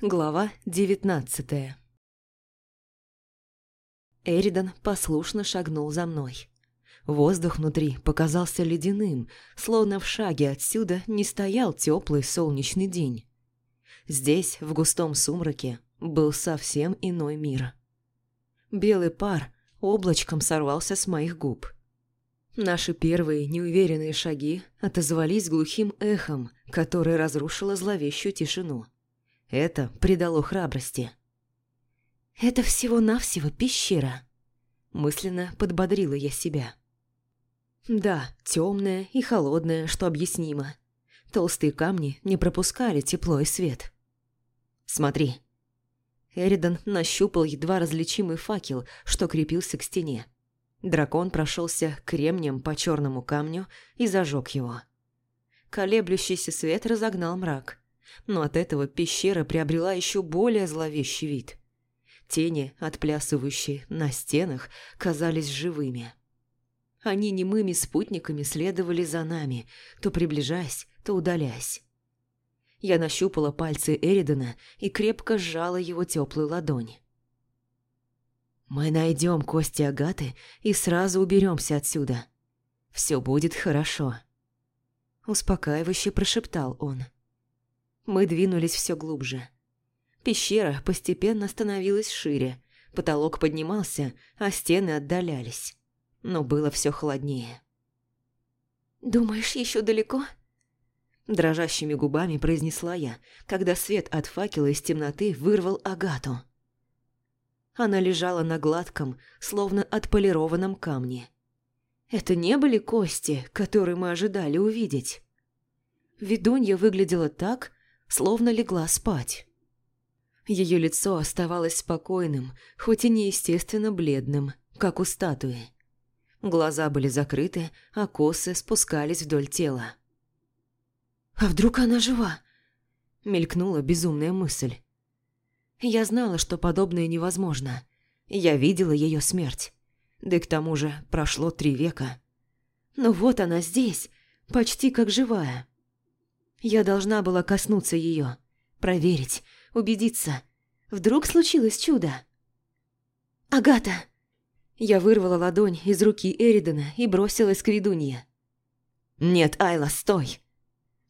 Глава девятнадцатая Эридан послушно шагнул за мной. Воздух внутри показался ледяным, словно в шаге отсюда не стоял теплый солнечный день. Здесь, в густом сумраке, был совсем иной мир. Белый пар облачком сорвался с моих губ. Наши первые неуверенные шаги отозвались глухим эхом, которое разрушило зловещую тишину. Это придало храбрости. «Это всего-навсего пещера», – мысленно подбодрила я себя. Да, темная и холодная, что объяснимо. Толстые камни не пропускали тепло и свет. «Смотри». Эридан нащупал едва различимый факел, что крепился к стене. Дракон прошелся кремнем по черному камню и зажег его. Колеблющийся свет разогнал мрак, но от этого пещера приобрела еще более зловещий вид. Тени, отплясывающие на стенах, казались живыми. Они немыми спутниками следовали за нами, то приближаясь, то удаляясь. Я нащупала пальцы Эридана и крепко сжала его теплую ладонь. «Мы найдем кости Агаты и сразу уберемся отсюда. Все будет хорошо», – успокаивающе прошептал он. Мы двинулись все глубже. Пещера постепенно становилась шире, потолок поднимался, а стены отдалялись. Но было все холоднее. «Думаешь, еще далеко?» Дрожащими губами произнесла я, когда свет от факела из темноты вырвал Агату. Она лежала на гладком, словно отполированном камне. Это не были кости, которые мы ожидали увидеть. Ведунья выглядела так, словно легла спать. Ее лицо оставалось спокойным, хоть и неестественно бледным, как у статуи. Глаза были закрыты, а косы спускались вдоль тела. «А вдруг она жива?» – мелькнула безумная мысль. Я знала, что подобное невозможно. Я видела ее смерть. Да и к тому же прошло три века. Но вот она здесь, почти как живая. Я должна была коснуться ее, проверить, убедиться. Вдруг случилось чудо? «Агата!» Я вырвала ладонь из руки Эридана и бросилась к ведунье. «Нет, Айла, стой!»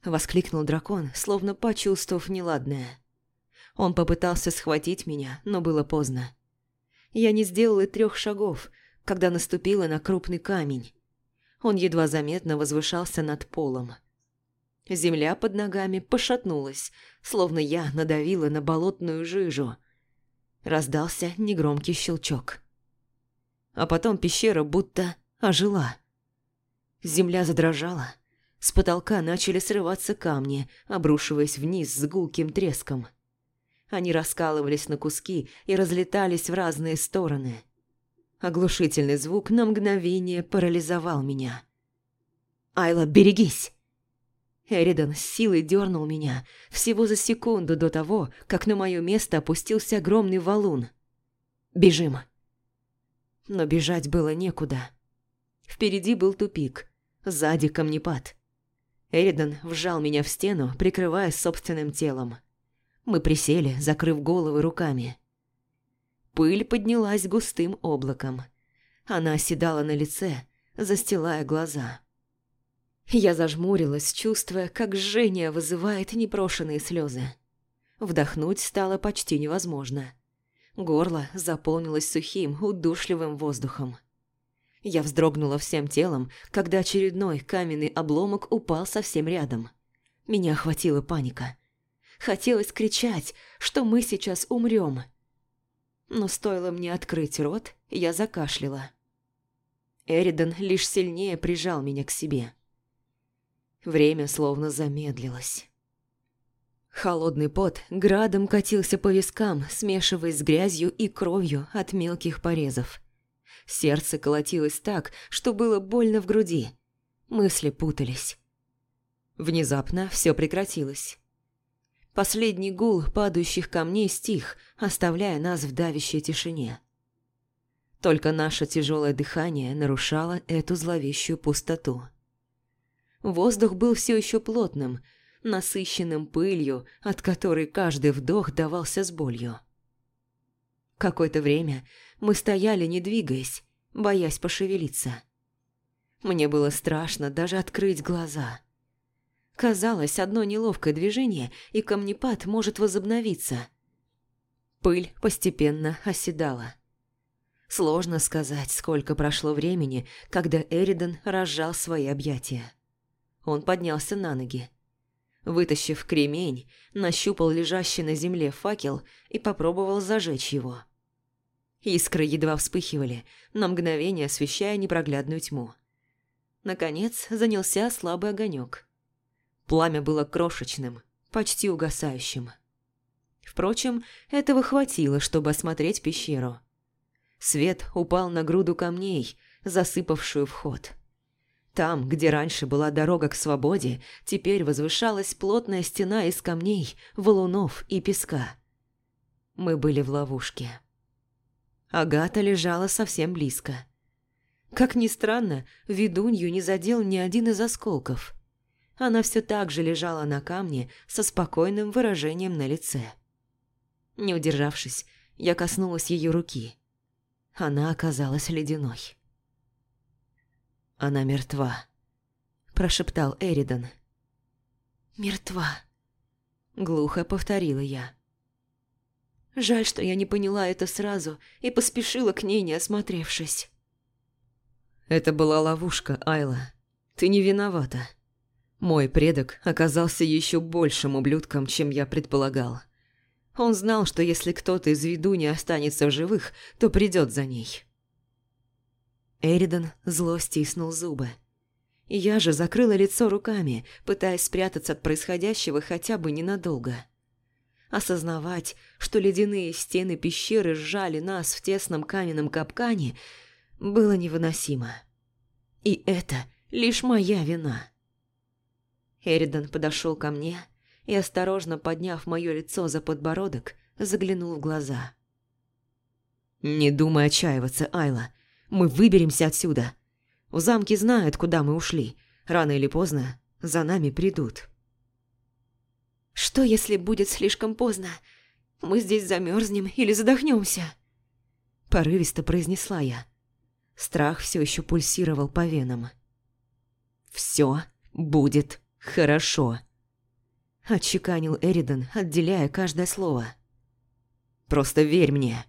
Воскликнул дракон, словно почувствовав неладное. Он попытался схватить меня, но было поздно. Я не сделала трех шагов, когда наступила на крупный камень. Он едва заметно возвышался над полом. Земля под ногами пошатнулась, словно я надавила на болотную жижу. Раздался негромкий щелчок. А потом пещера будто ожила. Земля задрожала. С потолка начали срываться камни, обрушиваясь вниз с гулким треском. Они раскалывались на куски и разлетались в разные стороны. Оглушительный звук на мгновение парализовал меня. «Айла, берегись!» Эридан с силой дернул меня всего за секунду до того, как на мое место опустился огромный валун. «Бежим!» Но бежать было некуда. Впереди был тупик, сзади камнепад. Эридан вжал меня в стену, прикрываясь собственным телом. Мы присели, закрыв головы руками. Пыль поднялась густым облаком. Она оседала на лице, застилая глаза. Я зажмурилась, чувствуя, как жжение вызывает непрошенные слезы. Вдохнуть стало почти невозможно. Горло заполнилось сухим, удушливым воздухом. Я вздрогнула всем телом, когда очередной каменный обломок упал совсем рядом. Меня охватила паника. Хотелось кричать, что мы сейчас умрем. Но стоило мне открыть рот, я закашляла. Эридан лишь сильнее прижал меня к себе. Время словно замедлилось. Холодный пот градом катился по вискам, смешиваясь с грязью и кровью от мелких порезов. Сердце колотилось так, что было больно в груди. Мысли путались. Внезапно все прекратилось. Последний гул падающих камней стих, оставляя нас в давящей тишине. Только наше тяжелое дыхание нарушало эту зловещую пустоту. Воздух был все еще плотным, насыщенным пылью, от которой каждый вдох давался с болью. Какое-то время мы стояли, не двигаясь, боясь пошевелиться. Мне было страшно даже открыть глаза. Казалось, одно неловкое движение, и камнепад может возобновиться. Пыль постепенно оседала. Сложно сказать, сколько прошло времени, когда Эридан разжал свои объятия. Он поднялся на ноги. Вытащив кремень, нащупал лежащий на земле факел и попробовал зажечь его. Искры едва вспыхивали, на мгновение освещая непроглядную тьму. Наконец занялся слабый огонек. Пламя было крошечным, почти угасающим. Впрочем, этого хватило, чтобы осмотреть пещеру. Свет упал на груду камней, засыпавшую вход. Там, где раньше была дорога к свободе, теперь возвышалась плотная стена из камней, валунов и песка. Мы были в ловушке. Агата лежала совсем близко. Как ни странно, ведунью не задел ни один из осколков. Она все так же лежала на камне со спокойным выражением на лице. Не удержавшись, я коснулась ее руки. Она оказалась ледяной. «Она мертва», – прошептал Эридан. «Мертва», – глухо повторила я. Жаль, что я не поняла это сразу и поспешила к ней, не осмотревшись. Это была ловушка, Айла. Ты не виновата. Мой предок оказался еще большим ублюдком, чем я предполагал. Он знал, что если кто-то из виду не останется в живых, то придет за ней. Эридан зло стиснул зубы. Я же закрыла лицо руками, пытаясь спрятаться от происходящего хотя бы ненадолго. Осознавать, что ледяные стены пещеры сжали нас в тесном каменном капкане, было невыносимо. И это лишь моя вина. Эридан подошел ко мне и, осторожно подняв мое лицо за подбородок, заглянул в глаза. «Не думай отчаиваться, Айла. Мы выберемся отсюда. В замке знают, куда мы ушли. Рано или поздно за нами придут». Что, если будет слишком поздно? Мы здесь замерзнем или задохнемся? Порывисто произнесла я. Страх все еще пульсировал по венам. «Все будет хорошо», – отчеканил Эридан, отделяя каждое слово. «Просто верь мне».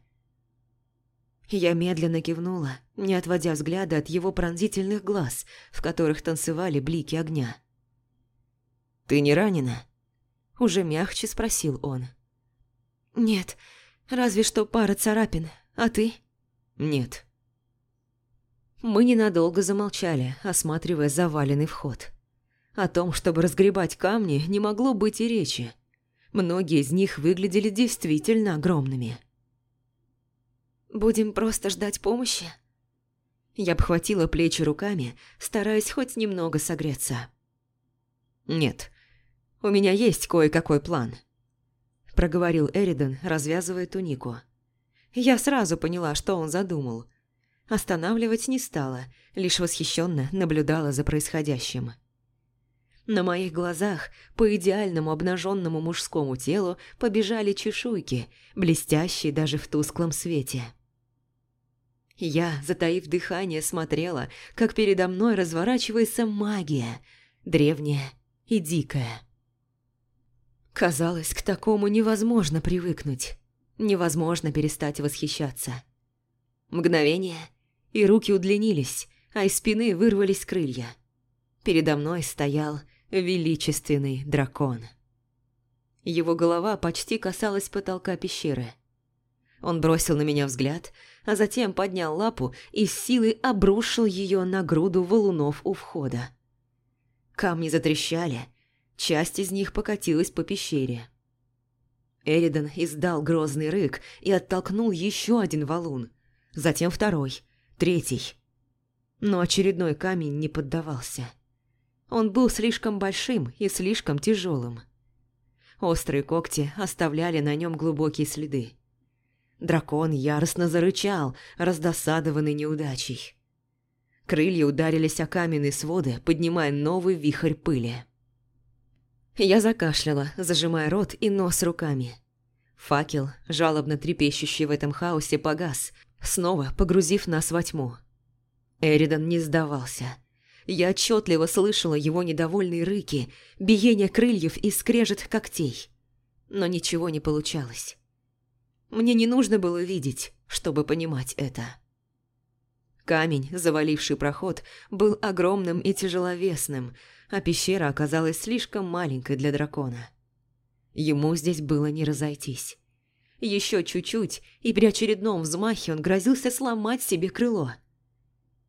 Я медленно кивнула, не отводя взгляда от его пронзительных глаз, в которых танцевали блики огня. «Ты не ранена?» Уже мягче спросил он. «Нет, разве что пара царапин. А ты?» «Нет». Мы ненадолго замолчали, осматривая заваленный вход. О том, чтобы разгребать камни, не могло быть и речи. Многие из них выглядели действительно огромными. «Будем просто ждать помощи?» Я обхватила плечи руками, стараясь хоть немного согреться. «Нет, у меня есть кое-какой план», – проговорил Эридан, развязывая тунику. Я сразу поняла, что он задумал. Останавливать не стала, лишь восхищенно наблюдала за происходящим. На моих глазах по идеальному обнаженному мужскому телу побежали чешуйки, блестящие даже в тусклом свете. Я, затаив дыхание, смотрела, как передо мной разворачивается магия, древняя и дикая. Казалось, к такому невозможно привыкнуть. Невозможно перестать восхищаться. Мгновение, и руки удлинились, а из спины вырвались крылья. Передо мной стоял величественный дракон. Его голова почти касалась потолка пещеры. Он бросил на меня взгляд, а затем поднял лапу и с силой обрушил ее на груду валунов у входа. Камни затрещали, Часть из них покатилась по пещере. Эридан издал грозный рык и оттолкнул еще один валун. Затем второй, третий. Но очередной камень не поддавался. Он был слишком большим и слишком тяжелым. Острые когти оставляли на нем глубокие следы. Дракон яростно зарычал, раздосадованный неудачей. Крылья ударились о каменные своды, поднимая новый вихрь пыли. Я закашляла, зажимая рот и нос руками. Факел, жалобно трепещущий в этом хаосе, погас, снова погрузив нас во тьму. Эридан не сдавался. Я отчетливо слышала его недовольные рыки, биение крыльев и скрежет когтей. Но ничего не получалось. Мне не нужно было видеть, чтобы понимать это. Камень, заваливший проход, был огромным и тяжеловесным, а пещера оказалась слишком маленькой для дракона. Ему здесь было не разойтись. Еще чуть-чуть, и при очередном взмахе он грозился сломать себе крыло.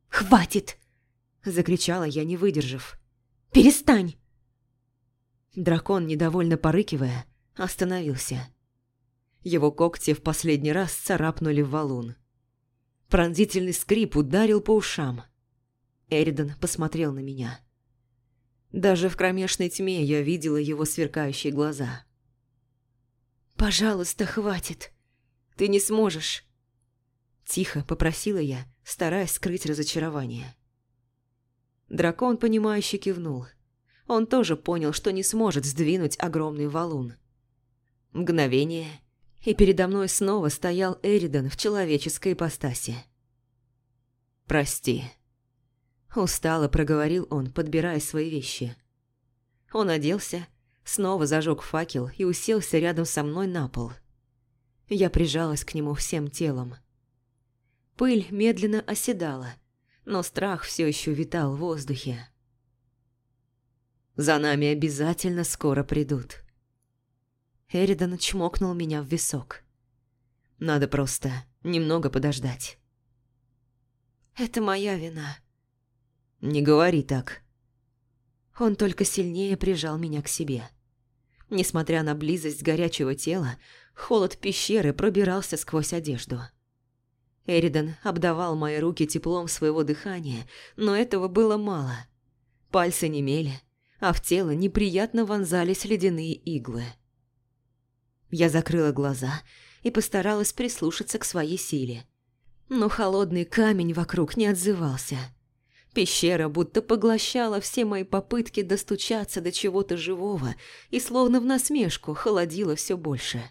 «Хватит!» – закричала я, не выдержав. «Перестань!» Дракон, недовольно порыкивая, остановился. Его когти в последний раз царапнули в валун. Пронзительный скрип ударил по ушам. Эридан посмотрел на меня. Даже в кромешной тьме я видела его сверкающие глаза. «Пожалуйста, хватит. Ты не сможешь». Тихо попросила я, стараясь скрыть разочарование. Дракон, понимающе кивнул. Он тоже понял, что не сможет сдвинуть огромный валун. Мгновение, и передо мной снова стоял Эридан в человеческой ипостаси. «Прости», – устало проговорил он, подбирая свои вещи. Он оделся снова зажег факел и уселся рядом со мной на пол. Я прижалась к нему всем телом. Пыль медленно оседала, но страх все еще витал в воздухе. «За нами обязательно скоро придут». Эридан чмокнул меня в висок. «Надо просто немного подождать». «Это моя вина». «Не говори так». Он только сильнее прижал меня к себе. Несмотря на близость горячего тела, холод пещеры пробирался сквозь одежду. Эридан обдавал мои руки теплом своего дыхания, но этого было мало. Пальцы немели, а в тело неприятно вонзались ледяные иглы. Я закрыла глаза и постаралась прислушаться к своей силе. Но холодный камень вокруг не отзывался – Пещера будто поглощала все мои попытки достучаться до чего-то живого и словно в насмешку холодила все больше.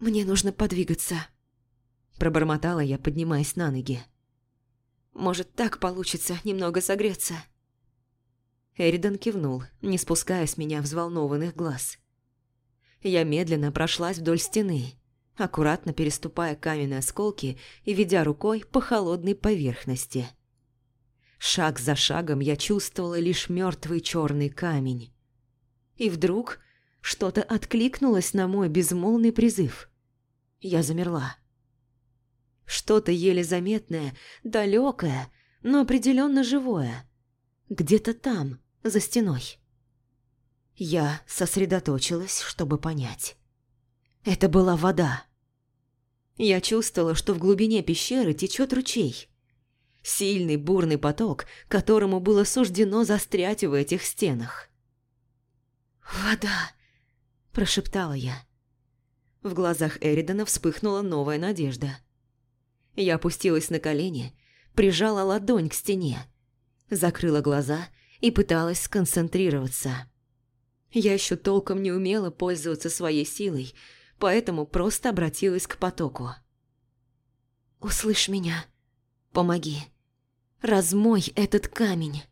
«Мне нужно подвигаться», – пробормотала я, поднимаясь на ноги. «Может, так получится немного согреться?» Эридан кивнул, не спуская с меня взволнованных глаз. Я медленно прошлась вдоль стены, аккуратно переступая каменные осколки и ведя рукой по холодной поверхности – Шаг за шагом я чувствовала лишь мертвый черный камень. И вдруг что-то откликнулось на мой безмолвный призыв. Я замерла. Что-то еле заметное, далекое, но определенно живое. Где-то там, за стеной. Я сосредоточилась, чтобы понять. Это была вода. Я чувствовала, что в глубине пещеры течет ручей. Сильный бурный поток, которому было суждено застрять в этих стенах. «Вода!» – прошептала я. В глазах Эридана вспыхнула новая надежда. Я опустилась на колени, прижала ладонь к стене, закрыла глаза и пыталась сконцентрироваться. Я еще толком не умела пользоваться своей силой, поэтому просто обратилась к потоку. «Услышь меня. Помоги. Размой этот камень.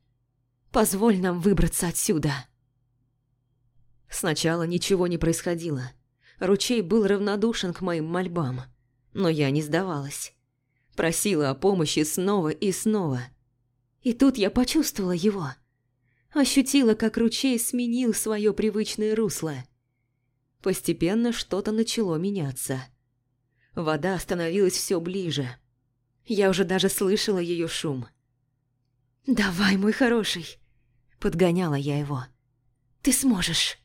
Позволь нам выбраться отсюда. Сначала ничего не происходило. Ручей был равнодушен к моим мольбам. Но я не сдавалась. Просила о помощи снова и снова. И тут я почувствовала его. Ощутила, как ручей сменил свое привычное русло. Постепенно что-то начало меняться. Вода становилась все ближе. Я уже даже слышала ее шум – «Давай, мой хороший!» Подгоняла я его. «Ты сможешь!»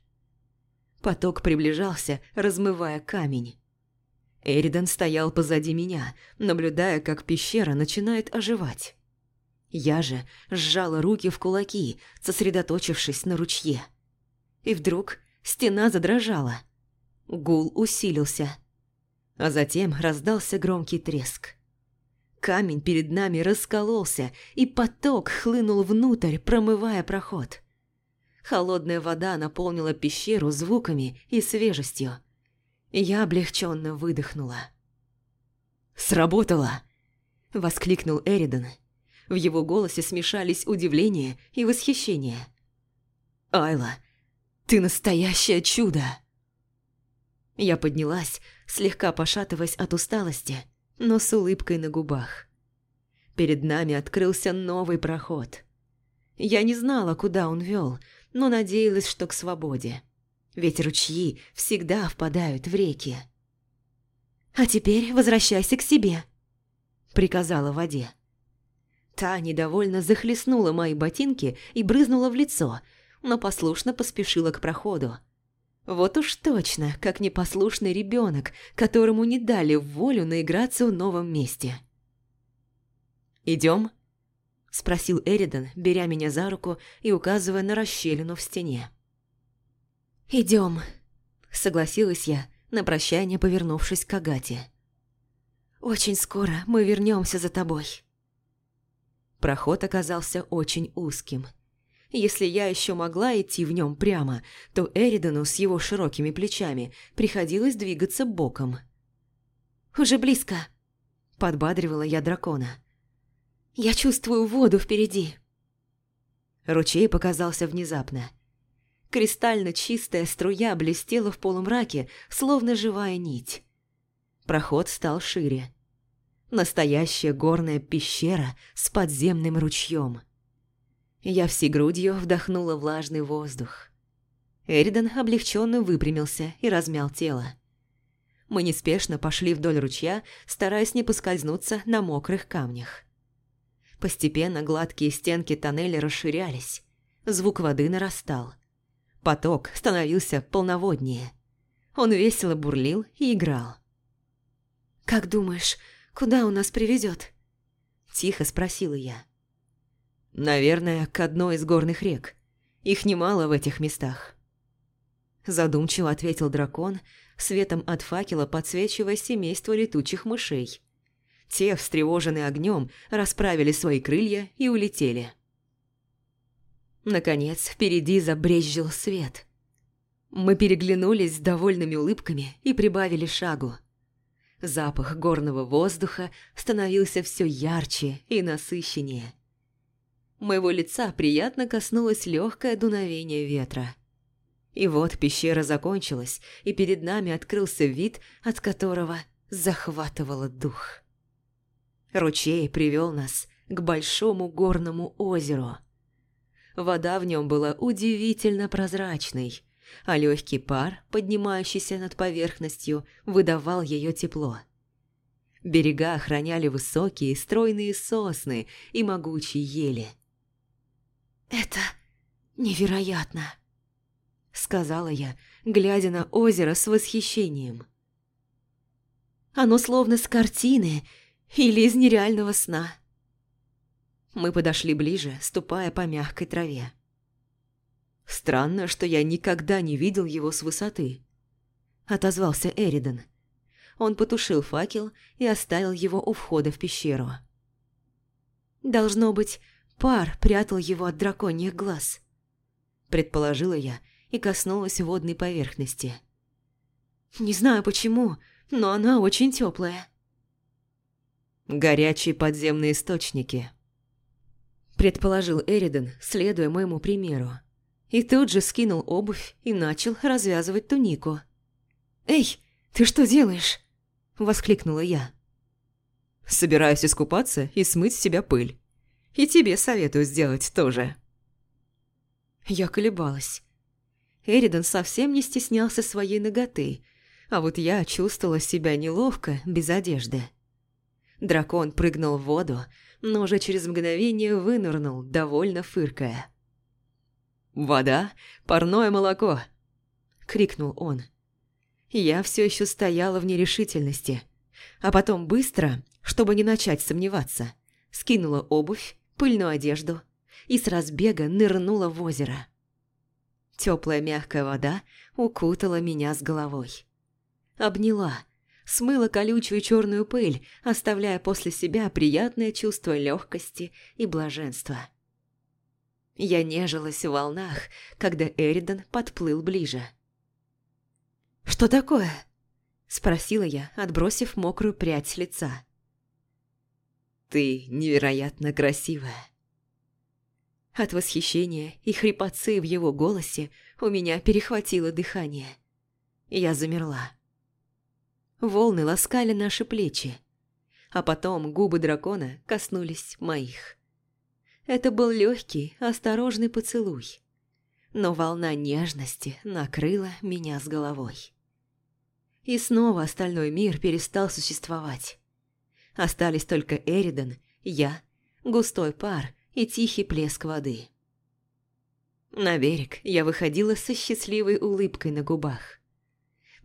Поток приближался, размывая камень. Эридан стоял позади меня, наблюдая, как пещера начинает оживать. Я же сжала руки в кулаки, сосредоточившись на ручье. И вдруг стена задрожала. Гул усилился. А затем раздался громкий треск. Камень перед нами раскололся, и поток хлынул внутрь, промывая проход. Холодная вода наполнила пещеру звуками и свежестью. Я облегченно выдохнула. «Сработало!» – воскликнул Эридан. В его голосе смешались удивление и восхищение. «Айла, ты настоящее чудо!» Я поднялась, слегка пошатываясь от усталости, но с улыбкой на губах. Перед нами открылся новый проход. Я не знала, куда он вел, но надеялась, что к свободе. Ведь ручьи всегда впадают в реки. «А теперь возвращайся к себе», — приказала воде. Та недовольно захлестнула мои ботинки и брызнула в лицо, но послушно поспешила к проходу. Вот уж точно, как непослушный ребенок, которому не дали волю наиграться в новом месте. «Идем?» – спросил Эридан, беря меня за руку и указывая на расщелину в стене. «Идем», – согласилась я, на прощание повернувшись к Агате. «Очень скоро мы вернемся за тобой». Проход оказался очень узким. Если я еще могла идти в нем прямо, то Эридану с его широкими плечами приходилось двигаться боком. «Уже близко», – подбадривала я дракона. «Я чувствую воду впереди». Ручей показался внезапно. Кристально чистая струя блестела в полумраке, словно живая нить. Проход стал шире. Настоящая горная пещера с подземным ручьем. Я всей грудью вдохнула влажный воздух. Эридан облегченно выпрямился и размял тело. Мы неспешно пошли вдоль ручья, стараясь не поскользнуться на мокрых камнях. Постепенно гладкие стенки тоннеля расширялись. Звук воды нарастал. Поток становился полноводнее. Он весело бурлил и играл. «Как думаешь, куда он нас приведет? Тихо спросила я. «Наверное, к одной из горных рек. Их немало в этих местах». Задумчиво ответил дракон, светом от факела подсвечивая семейство летучих мышей. Те, встревоженные огнем, расправили свои крылья и улетели. Наконец, впереди забрезжил свет. Мы переглянулись с довольными улыбками и прибавили шагу. Запах горного воздуха становился все ярче и насыщеннее. Моего лица приятно коснулось легкое дуновение ветра. И вот пещера закончилась, и перед нами открылся вид, от которого захватывало дух. Ручей привел нас к большому горному озеру. Вода в нем была удивительно прозрачной, а легкий пар, поднимающийся над поверхностью, выдавал ее тепло. Берега охраняли высокие стройные сосны и могучие ели. «Это невероятно!» — сказала я, глядя на озеро с восхищением. «Оно словно с картины или из нереального сна». Мы подошли ближе, ступая по мягкой траве. «Странно, что я никогда не видел его с высоты», — отозвался Эридан. Он потушил факел и оставил его у входа в пещеру. «Должно быть, пар прятал его от драконьих глаз», — предположила я и коснулась водной поверхности. «Не знаю почему, но она очень теплая. «Горячие подземные источники», – предположил Эридан, следуя моему примеру. И тут же скинул обувь и начал развязывать тунику. «Эй, ты что делаешь?» – воскликнула я. «Собираюсь искупаться и смыть с себя пыль. И тебе советую сделать тоже». Я колебалась. Эридан совсем не стеснялся своей ноготы, а вот я чувствовала себя неловко без одежды. Дракон прыгнул в воду, но уже через мгновение вынырнул, довольно фыркая. «Вода, парное молоко!» – крикнул он. Я все еще стояла в нерешительности, а потом быстро, чтобы не начать сомневаться, скинула обувь, пыльную одежду и с разбега нырнула в озеро. Теплая мягкая вода укутала меня с головой. Обняла – смыла колючую черную пыль, оставляя после себя приятное чувство легкости и блаженства. Я нежилась в волнах, когда Эридан подплыл ближе. «Что такое?» – спросила я, отбросив мокрую прядь с лица. «Ты невероятно красивая». От восхищения и хрипотцы в его голосе у меня перехватило дыхание. Я замерла. Волны ласкали наши плечи, а потом губы дракона коснулись моих. Это был легкий, осторожный поцелуй, но волна нежности накрыла меня с головой. И снова остальной мир перестал существовать. Остались только Эридан, я, густой пар и тихий плеск воды. На берег я выходила со счастливой улыбкой на губах.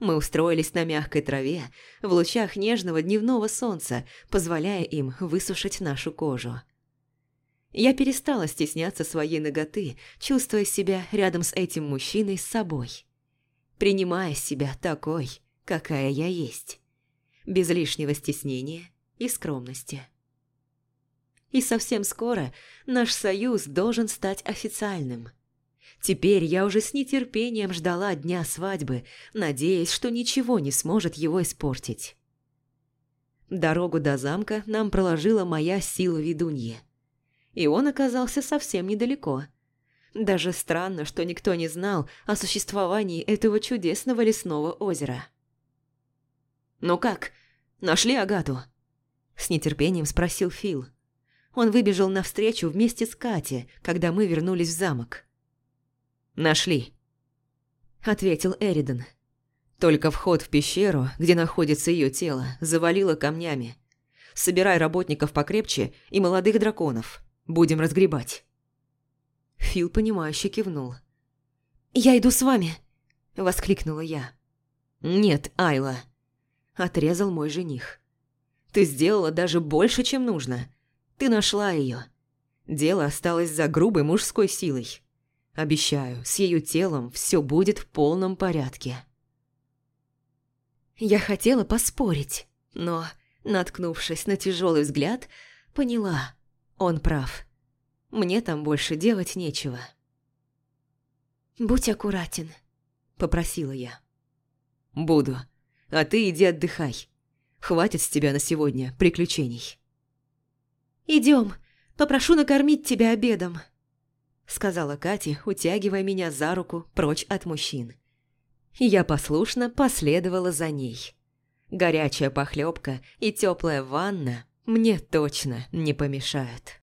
Мы устроились на мягкой траве, в лучах нежного дневного солнца, позволяя им высушить нашу кожу. Я перестала стесняться своей ноготы, чувствуя себя рядом с этим мужчиной с собой. Принимая себя такой, какая я есть. Без лишнего стеснения и скромности. И совсем скоро наш союз должен стать официальным. Теперь я уже с нетерпением ждала дня свадьбы, надеясь, что ничего не сможет его испортить. Дорогу до замка нам проложила моя сила ведуньи. И он оказался совсем недалеко. Даже странно, что никто не знал о существовании этого чудесного лесного озера. «Ну как, нашли Агату?» С нетерпением спросил Фил. Он выбежал навстречу вместе с Катей, когда мы вернулись в замок. «Нашли», — ответил Эридан. «Только вход в пещеру, где находится ее тело, завалило камнями. Собирай работников покрепче и молодых драконов. Будем разгребать». Фил, понимающе кивнул. «Я иду с вами!» – воскликнула я. «Нет, Айла!» – отрезал мой жених. «Ты сделала даже больше, чем нужно. Ты нашла ее. Дело осталось за грубой мужской силой. Обещаю, с ее телом все будет в полном порядке». Я хотела поспорить, но, наткнувшись на тяжелый взгляд, поняла, он прав. Мне там больше делать нечего. «Будь аккуратен», – попросила я. «Буду. А ты иди отдыхай. Хватит с тебя на сегодня приключений». «Идем, попрошу накормить тебя обедом», – сказала Катя, утягивая меня за руку прочь от мужчин. Я послушно последовала за ней. Горячая похлебка и теплая ванна мне точно не помешают.